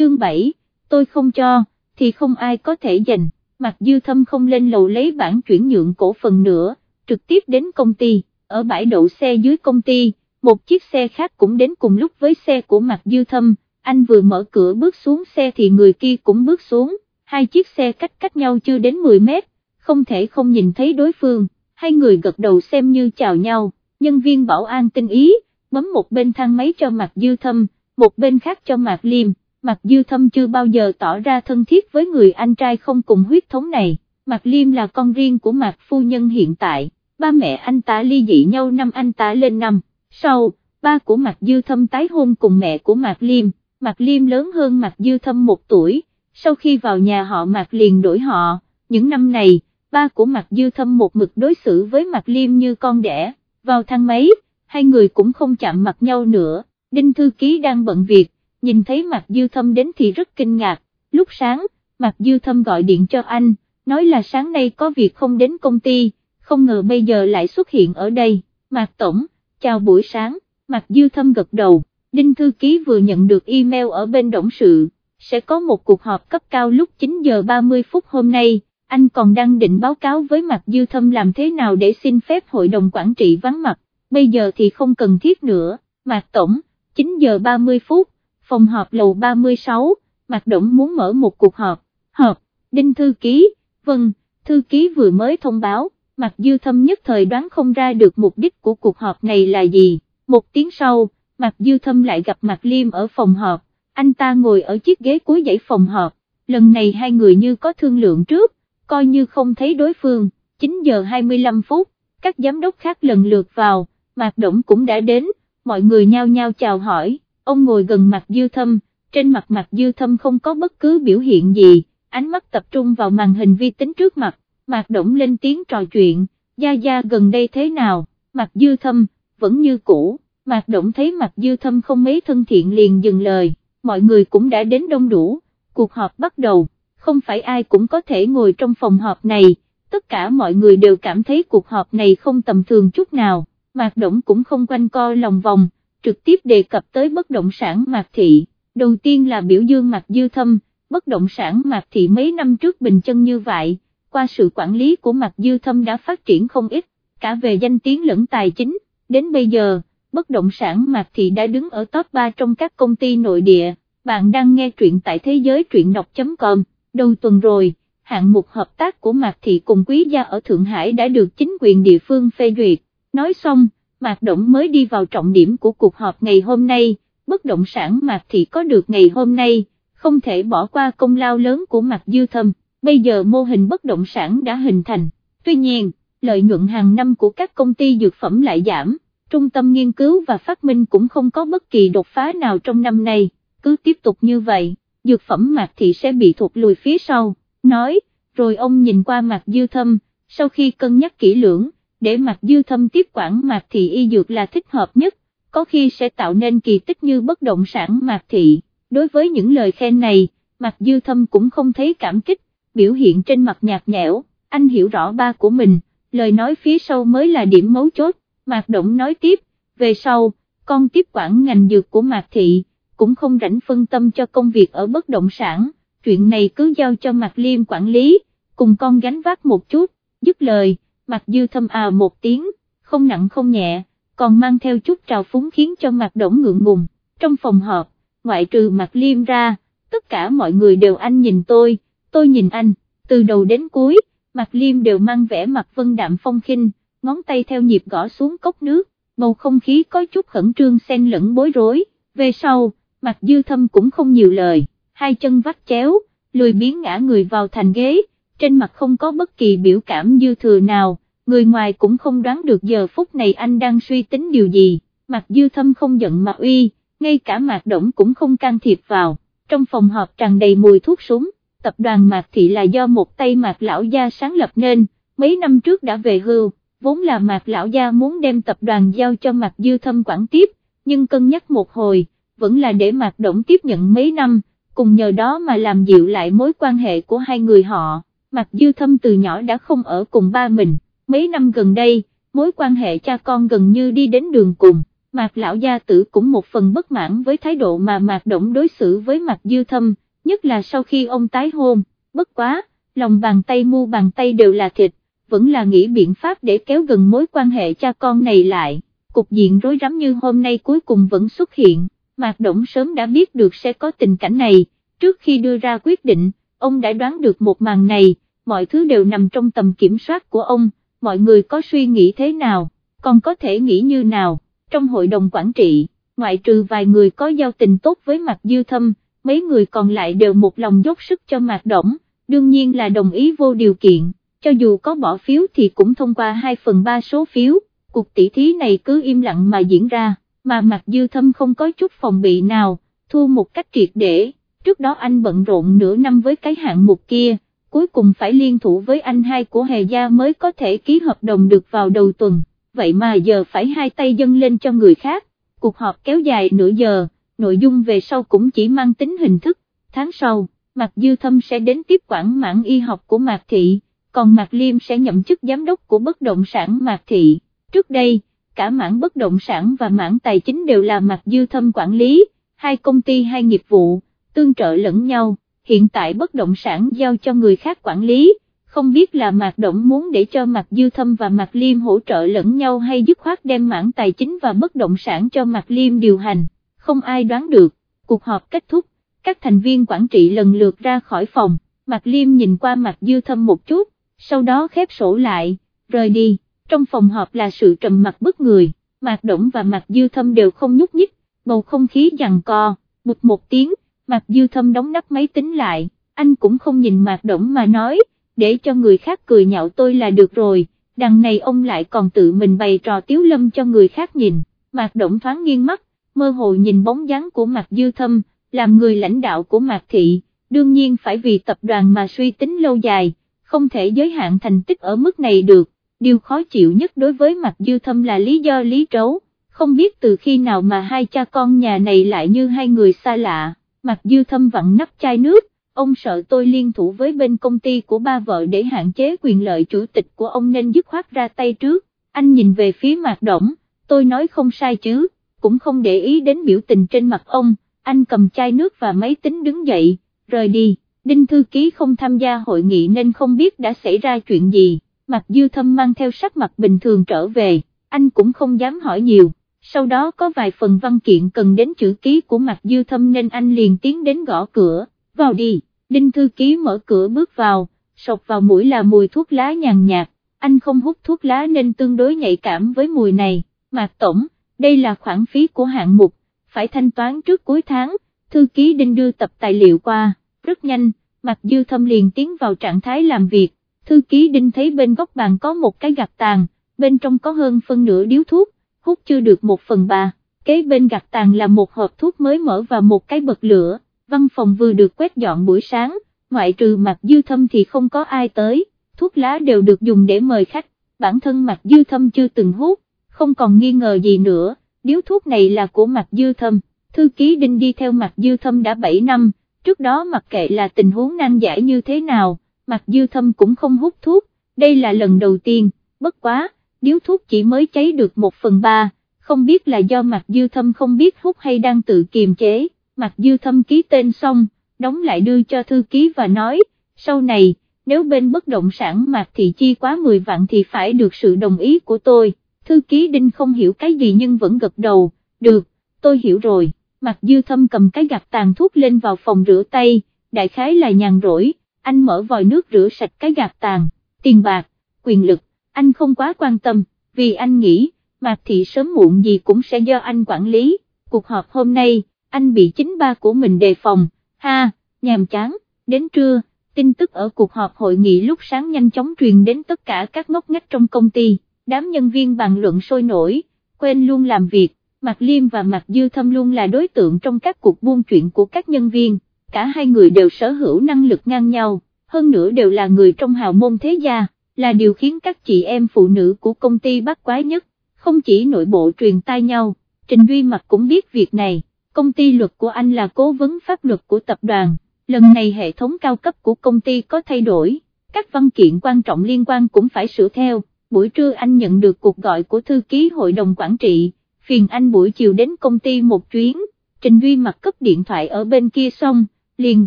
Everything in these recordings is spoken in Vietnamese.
chương 7, tôi không cho, thì không ai có thể giành, Mạc Dư Thâm không lên lầu lấy bản chuyển nhượng cổ phần nữa, trực tiếp đến công ty, ở bãi đậu xe dưới công ty, một chiếc xe khác cũng đến cùng lúc với xe của Mạc Dư Thâm, anh vừa mở cửa bước xuống xe thì người kia cũng bước xuống, hai chiếc xe cách cách nhau chưa đến 10 mét, không thể không nhìn thấy đối phương, hai người gật đầu xem như chào nhau, nhân viên bảo an tinh ý, bấm một bên thang máy cho Mạc Dư Thâm, một bên khác cho Mạc Liêm, Mạc Dư Thâm chưa bao giờ tỏ ra thân thiết với người anh trai không cùng huyết thống này, Mạc Liêm là con riêng của Mạc Phu Nhân hiện tại, ba mẹ anh ta ly dị nhau năm anh ta lên năm, sau, ba của Mạc Dư Thâm tái hôn cùng mẹ của Mạc Liêm, Mạc Liêm lớn hơn Mạc Dư Thâm một tuổi, sau khi vào nhà họ Mạc liền đổi họ, những năm này, ba của Mạc Dư Thâm một mực đối xử với Mạc Liêm như con đẻ, vào thang máy, hai người cũng không chạm mặt nhau nữa, Đinh Thư Ký đang bận việc, nhìn thấy Mạc Dư Thâm đến thì rất kinh ngạc, lúc sáng, Mạc Dư Thâm gọi điện cho anh, nói là sáng nay có việc không đến công ty, không ngờ bây giờ lại xuất hiện ở đây, Mạc Tổng, chào buổi sáng, Mạc Dư Thâm gật đầu, Đinh Thư Ký vừa nhận được email ở bên động sự, sẽ có một cuộc họp cấp cao lúc 9 giờ 30 phút hôm nay, anh còn đang định báo cáo với Mạc Dư Thâm làm thế nào để xin phép hội đồng quản trị vắng mặt, bây giờ thì không cần thiết nữa, Mạc Tổng, 9 giờ 30 phút, phòng họp lầu 36, Mạc Động muốn mở một cuộc họp, họp, Đinh Thư Ký, vâng, Thư Ký vừa mới thông báo, Mạc Dư Thâm nhất thời đoán không ra được mục đích của cuộc họp này là gì, một tiếng sau, Mạc Dư Thâm lại gặp Mạc Liêm ở phòng họp, anh ta ngồi ở chiếc ghế cuối dãy phòng họp, lần này hai người như có thương lượng trước, coi như không thấy đối phương, 9 giờ 25 phút, các giám đốc khác lần lượt vào, Mạc Động cũng đã đến, mọi người nhao nhao chào hỏi, ông ngồi gần mặt dư thâm, trên mặt mặt dư thâm không có bất cứ biểu hiện gì, ánh mắt tập trung vào màn hình vi tính trước mặt, Mạc Động lên tiếng trò chuyện, Gia Gia gần đây thế nào, mặt dư thâm, vẫn như cũ, Mạc Động thấy mặt dư thâm không mấy thân thiện liền dừng lời, mọi người cũng đã đến đông đủ, cuộc họp bắt đầu, không phải ai cũng có thể ngồi trong phòng họp này, tất cả mọi người đều cảm thấy cuộc họp này không tầm thường chút nào. Mạc Động cũng không quanh co lòng vòng, trực tiếp đề cập tới bất động sản Mạc Thị, đầu tiên là biểu dương Mạc Dư Thâm, bất động sản Mạc Thị mấy năm trước bình chân như vậy, qua sự quản lý của Mạc Dư Thâm đã phát triển không ít, cả về danh tiếng lẫn tài chính, đến bây giờ, bất động sản Mạc Thị đã đứng ở top 3 trong các công ty nội địa, bạn đang nghe truyện tại thế giới truyện đọc.com, đầu tuần rồi, hạng mục hợp tác của Mạc Thị cùng Quý Gia ở Thượng Hải đã được chính quyền địa phương phê duyệt. Nói xong, Mạc Động mới đi vào trọng điểm của cuộc họp ngày hôm nay, bất động sản Mạc Thị có được ngày hôm nay, không thể bỏ qua công lao lớn của Mạc Dư Thâm, bây giờ mô hình bất động sản đã hình thành, tuy nhiên, lợi nhuận hàng năm của các công ty dược phẩm lại giảm, trung tâm nghiên cứu và phát minh cũng không có bất kỳ đột phá nào trong năm nay, cứ tiếp tục như vậy, dược phẩm Mạc Thị sẽ bị thụt lùi phía sau, nói, rồi ông nhìn qua Mạc Dư Thâm, sau khi cân nhắc kỹ lưỡng, để Mạc Dư Thâm tiếp quản Mạc Thị y dược là thích hợp nhất, có khi sẽ tạo nên kỳ tích như bất động sản Mạc Thị. Đối với những lời khen này, Mạc Dư Thâm cũng không thấy cảm kích, biểu hiện trên mặt nhạt nhẽo, anh hiểu rõ ba của mình, lời nói phía sau mới là điểm mấu chốt, Mạc Động nói tiếp, về sau, con tiếp quản ngành dược của Mạc Thị, cũng không rảnh phân tâm cho công việc ở bất động sản, chuyện này cứ giao cho Mạc Liêm quản lý, cùng con gánh vác một chút, dứt lời mặt dư thâm à một tiếng, không nặng không nhẹ, còn mang theo chút trào phúng khiến cho mặt đổng ngượng ngùng, trong phòng họp, ngoại trừ mặt liêm ra, tất cả mọi người đều anh nhìn tôi, tôi nhìn anh, từ đầu đến cuối, mặt liêm đều mang vẻ mặt vân đạm phong khinh, ngón tay theo nhịp gõ xuống cốc nước, bầu không khí có chút khẩn trương xen lẫn bối rối, về sau, mặt dư thâm cũng không nhiều lời, hai chân vắt chéo, lười biến ngã người vào thành ghế, trên mặt không có bất kỳ biểu cảm dư thừa nào, người ngoài cũng không đoán được giờ phút này anh đang suy tính điều gì, mặt dư thâm không giận mà uy, ngay cả mạc động cũng không can thiệp vào, trong phòng họp tràn đầy mùi thuốc súng, tập đoàn mạc thị là do một tay mạc lão gia sáng lập nên, mấy năm trước đã về hưu, vốn là mạc lão gia muốn đem tập đoàn giao cho mạc dư thâm quản tiếp, nhưng cân nhắc một hồi, vẫn là để mạc động tiếp nhận mấy năm, cùng nhờ đó mà làm dịu lại mối quan hệ của hai người họ. Mạc Dư Thâm từ nhỏ đã không ở cùng ba mình, mấy năm gần đây, mối quan hệ cha con gần như đi đến đường cùng, Mạc lão gia tử cũng một phần bất mãn với thái độ mà Mạc Động đối xử với Mạc Dư Thâm, nhất là sau khi ông tái hôn, bất quá, lòng bàn tay mu bàn tay đều là thịt, vẫn là nghĩ biện pháp để kéo gần mối quan hệ cha con này lại, cục diện rối rắm như hôm nay cuối cùng vẫn xuất hiện, Mạc Động sớm đã biết được sẽ có tình cảnh này, trước khi đưa ra quyết định, ông đã đoán được một màn này, mọi thứ đều nằm trong tầm kiểm soát của ông, mọi người có suy nghĩ thế nào, còn có thể nghĩ như nào, trong hội đồng quản trị, ngoại trừ vài người có giao tình tốt với Mạc Dư Thâm, mấy người còn lại đều một lòng dốc sức cho Mạc Động, đương nhiên là đồng ý vô điều kiện, cho dù có bỏ phiếu thì cũng thông qua 2 phần 3 số phiếu, cuộc tỷ thí này cứ im lặng mà diễn ra, mà Mạc Dư Thâm không có chút phòng bị nào, thua một cách triệt để, trước đó anh bận rộn nửa năm với cái hạng mục kia, cuối cùng phải liên thủ với anh hai của Hề Gia mới có thể ký hợp đồng được vào đầu tuần, vậy mà giờ phải hai tay dâng lên cho người khác, cuộc họp kéo dài nửa giờ, nội dung về sau cũng chỉ mang tính hình thức, tháng sau, Mạc Dư Thâm sẽ đến tiếp quản mảng y học của Mạc Thị, còn Mạc Liêm sẽ nhậm chức giám đốc của bất động sản Mạc Thị, trước đây, cả mảng bất động sản và mảng tài chính đều là Mạc Dư Thâm quản lý, hai công ty hai nghiệp vụ, tương trợ lẫn nhau, hiện tại bất động sản giao cho người khác quản lý, không biết là Mạc Động muốn để cho Mạc Dư Thâm và Mạc Liêm hỗ trợ lẫn nhau hay dứt khoát đem mảng tài chính và bất động sản cho Mạc Liêm điều hành, không ai đoán được, cuộc họp kết thúc, các thành viên quản trị lần lượt ra khỏi phòng, Mạc Liêm nhìn qua Mạc Dư Thâm một chút, sau đó khép sổ lại, rời đi, trong phòng họp là sự trầm mặc bất người, Mạc Động và Mạc Dư Thâm đều không nhúc nhích, bầu không khí giằng co, bụt một tiếng, Mạc Dư Thâm đóng nắp máy tính lại, anh cũng không nhìn Mạc Động mà nói, để cho người khác cười nhạo tôi là được rồi, đằng này ông lại còn tự mình bày trò tiếu lâm cho người khác nhìn, Mạc Động thoáng nghiêng mắt, mơ hồ nhìn bóng dáng của Mạc Dư Thâm, làm người lãnh đạo của Mạc Thị, đương nhiên phải vì tập đoàn mà suy tính lâu dài, không thể giới hạn thành tích ở mức này được, điều khó chịu nhất đối với Mạc Dư Thâm là lý do lý trấu, không biết từ khi nào mà hai cha con nhà này lại như hai người xa lạ. Mặc dư thâm vặn nắp chai nước, ông sợ tôi liên thủ với bên công ty của ba vợ để hạn chế quyền lợi chủ tịch của ông nên dứt khoát ra tay trước, anh nhìn về phía mạc động, tôi nói không sai chứ, cũng không để ý đến biểu tình trên mặt ông, anh cầm chai nước và máy tính đứng dậy, rời đi, Đinh Thư Ký không tham gia hội nghị nên không biết đã xảy ra chuyện gì, Mặc Dư Thâm mang theo sắc mặt bình thường trở về, anh cũng không dám hỏi nhiều sau đó có vài phần văn kiện cần đến chữ ký của Mạc Dư Thâm nên anh liền tiến đến gõ cửa, vào đi, Đinh Thư Ký mở cửa bước vào, sọc vào mũi là mùi thuốc lá nhàn nhạt, anh không hút thuốc lá nên tương đối nhạy cảm với mùi này, Mạc Tổng, đây là khoản phí của hạng mục, phải thanh toán trước cuối tháng, Thư Ký Đinh đưa tập tài liệu qua, rất nhanh, Mạc Dư Thâm liền tiến vào trạng thái làm việc, Thư Ký Đinh thấy bên góc bàn có một cái gạt tàn, bên trong có hơn phân nửa điếu thuốc, hút chưa được một phần ba, kế bên gạt tàn là một hộp thuốc mới mở và một cái bật lửa, văn phòng vừa được quét dọn buổi sáng, ngoại trừ mặt dư thâm thì không có ai tới, thuốc lá đều được dùng để mời khách, bản thân mặt dư thâm chưa từng hút, không còn nghi ngờ gì nữa, điếu thuốc này là của mặt dư thâm, thư ký đinh đi theo mặt dư thâm đã 7 năm, trước đó mặc kệ là tình huống nan giải như thế nào, mặt dư thâm cũng không hút thuốc, đây là lần đầu tiên, bất quá điếu thuốc chỉ mới cháy được một phần ba, không biết là do Mạc Dư Thâm không biết hút hay đang tự kiềm chế, Mạc Dư Thâm ký tên xong, đóng lại đưa cho thư ký và nói, sau này, nếu bên bất động sản Mạc Thị chi quá 10 vạn thì phải được sự đồng ý của tôi, thư ký Đinh không hiểu cái gì nhưng vẫn gật đầu, được, tôi hiểu rồi, Mạc Dư Thâm cầm cái gạt tàn thuốc lên vào phòng rửa tay, đại khái là nhàn rỗi, anh mở vòi nước rửa sạch cái gạt tàn, tiền bạc, quyền lực, anh không quá quan tâm, vì anh nghĩ, Mạc Thị sớm muộn gì cũng sẽ do anh quản lý, cuộc họp hôm nay, anh bị chính ba của mình đề phòng, ha, nhàm chán, đến trưa, tin tức ở cuộc họp hội nghị lúc sáng nhanh chóng truyền đến tất cả các ngóc ngách trong công ty, đám nhân viên bàn luận sôi nổi, quên luôn làm việc, Mạc Liêm và Mạc Dư Thâm luôn là đối tượng trong các cuộc buôn chuyện của các nhân viên, cả hai người đều sở hữu năng lực ngang nhau, hơn nữa đều là người trong hào môn thế gia là điều khiến các chị em phụ nữ của công ty bắt quái nhất, không chỉ nội bộ truyền tai nhau, Trình Duy Mặc cũng biết việc này, công ty luật của anh là cố vấn pháp luật của tập đoàn, lần này hệ thống cao cấp của công ty có thay đổi, các văn kiện quan trọng liên quan cũng phải sửa theo, buổi trưa anh nhận được cuộc gọi của thư ký hội đồng quản trị, phiền anh buổi chiều đến công ty một chuyến, Trình Duy mặt cấp điện thoại ở bên kia xong, liền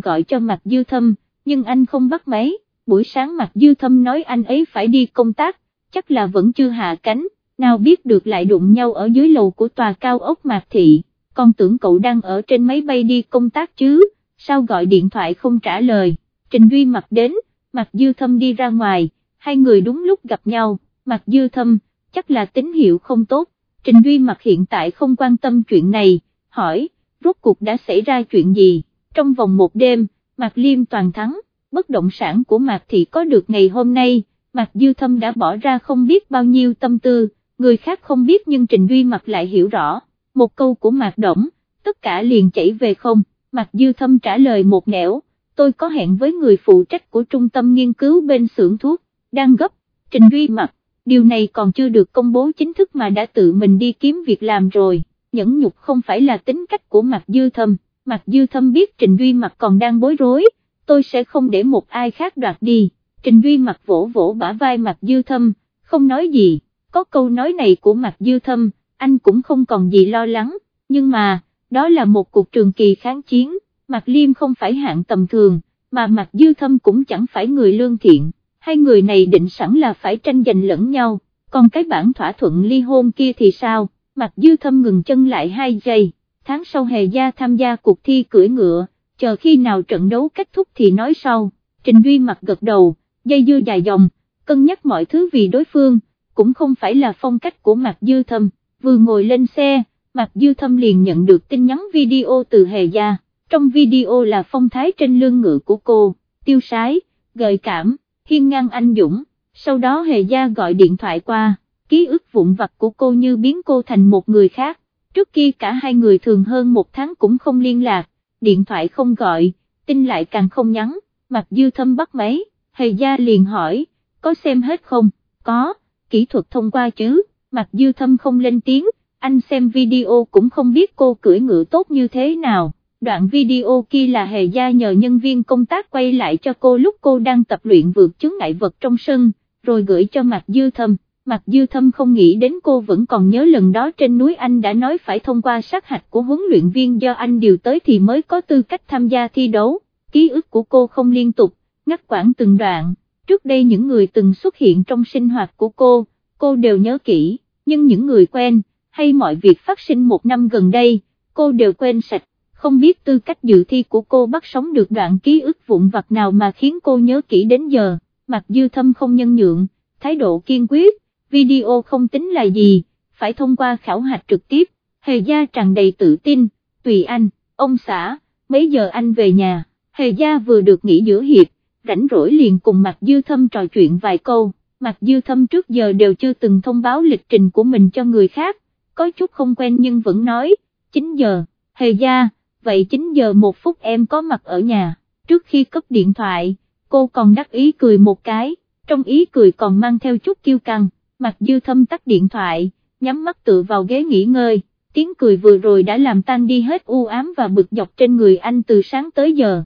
gọi cho Mạc Dư Thâm, nhưng anh không bắt máy, buổi sáng mặt Dư Thâm nói anh ấy phải đi công tác, chắc là vẫn chưa hạ cánh, nào biết được lại đụng nhau ở dưới lầu của tòa cao ốc Mạc Thị, con tưởng cậu đang ở trên máy bay đi công tác chứ, sao gọi điện thoại không trả lời, Trình Duy mặt đến, Mạc Dư Thâm đi ra ngoài, hai người đúng lúc gặp nhau, Mạc Dư Thâm, chắc là tín hiệu không tốt, Trình Duy mặt hiện tại không quan tâm chuyện này, hỏi, rốt cuộc đã xảy ra chuyện gì, trong vòng một đêm, Mạc Liêm toàn thắng, bất động sản của Mạc Thị có được ngày hôm nay, Mạc Dư Thâm đã bỏ ra không biết bao nhiêu tâm tư, người khác không biết nhưng Trình Duy Mặc lại hiểu rõ, một câu của Mạc Động, tất cả liền chảy về không, Mạc Dư Thâm trả lời một nẻo, tôi có hẹn với người phụ trách của trung tâm nghiên cứu bên xưởng thuốc, đang gấp, Trình Duy Mặc, điều này còn chưa được công bố chính thức mà đã tự mình đi kiếm việc làm rồi, nhẫn nhục không phải là tính cách của Mạc Dư Thâm, Mạc Dư Thâm biết Trình Duy Mặc còn đang bối rối, tôi sẽ không để một ai khác đoạt đi, Trình Duy mặt vỗ vỗ bả vai Mạc Dư Thâm, không nói gì, có câu nói này của Mạc Dư Thâm, anh cũng không còn gì lo lắng, nhưng mà, đó là một cuộc trường kỳ kháng chiến, Mạc Liêm không phải hạng tầm thường, mà Mạc Dư Thâm cũng chẳng phải người lương thiện, hai người này định sẵn là phải tranh giành lẫn nhau, còn cái bản thỏa thuận ly hôn kia thì sao, Mạc Dư Thâm ngừng chân lại hai giây, tháng sau Hề Gia tham gia cuộc thi cưỡi ngựa, chờ khi nào trận đấu kết thúc thì nói sau, Trình Duy mặt gật đầu, dây dưa dài dòng, cân nhắc mọi thứ vì đối phương, cũng không phải là phong cách của Mạc Dư Thâm, vừa ngồi lên xe, Mạc Dư Thâm liền nhận được tin nhắn video từ Hề Gia, trong video là phong thái trên lưng ngựa của cô, tiêu sái, gợi cảm, hiên ngang anh dũng, sau đó Hề Gia gọi điện thoại qua, ký ức vụn vặt của cô như biến cô thành một người khác, trước kia cả hai người thường hơn một tháng cũng không liên lạc, điện thoại không gọi, tin lại càng không nhắn, mặt Dư Thâm bắt máy, Hề Gia liền hỏi, có xem hết không, có, kỹ thuật thông qua chứ, mặt Dư Thâm không lên tiếng, anh xem video cũng không biết cô cưỡi ngựa tốt như thế nào. Đoạn video kia là Hề Gia nhờ nhân viên công tác quay lại cho cô lúc cô đang tập luyện vượt chứng ngại vật trong sân, rồi gửi cho mặt Dư Thâm mặc Dư Thâm không nghĩ đến cô vẫn còn nhớ lần đó trên núi anh đã nói phải thông qua sát hạch của huấn luyện viên do anh điều tới thì mới có tư cách tham gia thi đấu, ký ức của cô không liên tục, ngắt quãng từng đoạn, trước đây những người từng xuất hiện trong sinh hoạt của cô, cô đều nhớ kỹ, nhưng những người quen, hay mọi việc phát sinh một năm gần đây, cô đều quên sạch, không biết tư cách dự thi của cô bắt sống được đoạn ký ức vụn vặt nào mà khiến cô nhớ kỹ đến giờ, mặc Dư Thâm không nhân nhượng, thái độ kiên quyết video không tính là gì, phải thông qua khảo hạch trực tiếp, hề gia tràn đầy tự tin, tùy anh, ông xã, mấy giờ anh về nhà, hề gia vừa được nghỉ giữa hiệp, rảnh rỗi liền cùng Mạc Dư Thâm trò chuyện vài câu, Mạc Dư Thâm trước giờ đều chưa từng thông báo lịch trình của mình cho người khác, có chút không quen nhưng vẫn nói, 9 giờ, hề gia, vậy 9 giờ một phút em có mặt ở nhà, trước khi cấp điện thoại, cô còn đắc ý cười một cái, trong ý cười còn mang theo chút kiêu căng. Mặt dư thâm tắt điện thoại, nhắm mắt tựa vào ghế nghỉ ngơi, tiếng cười vừa rồi đã làm tan đi hết u ám và bực dọc trên người anh từ sáng tới giờ.